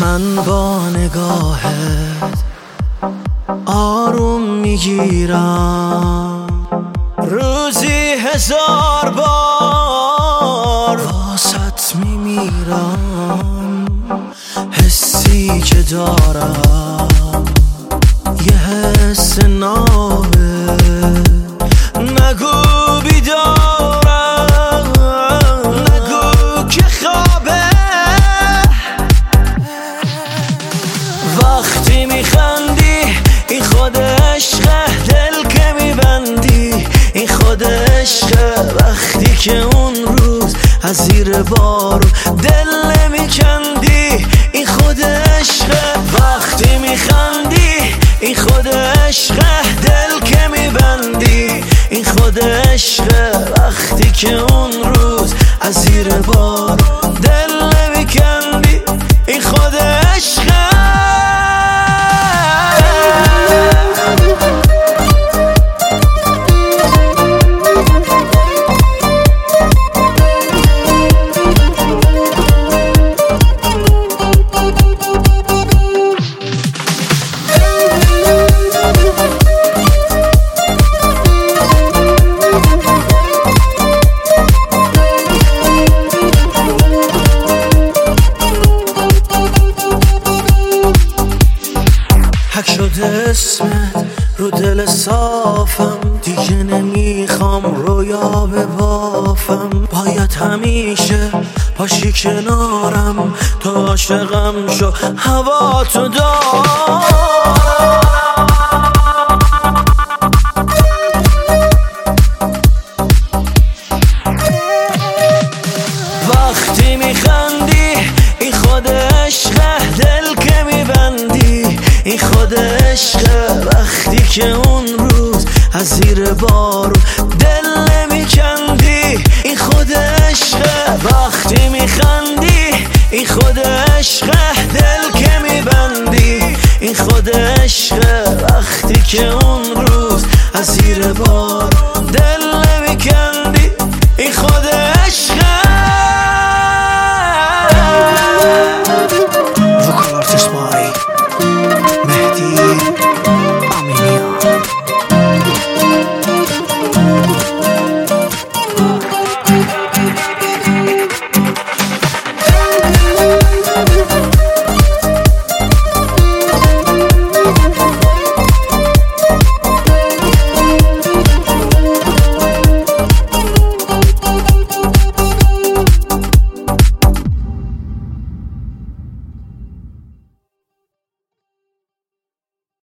من با نگاهت آروم می‌گیرم. روزی هزار بار واسط میمیرم. حسی که دارم یه حس نابه که اون روز از زیر بارو دل نمیکندی. این خود عشقه وقتی میخندی این خود عشقه دل که میبندی. این خود عشقه وقتی که اون شده اسمت رو دل صافم. دیگه نمی‌خوام رویا بافم. باید همیشه باشی کنارم. تو عاشقم شو هوا تو دارم عشقه وقتی که اون روز از زیر بارو دل نمیکندی این خود عشقه وقتی میخندی این خود عشقه دل که میبندی این خود عشقه وقتی که اون روز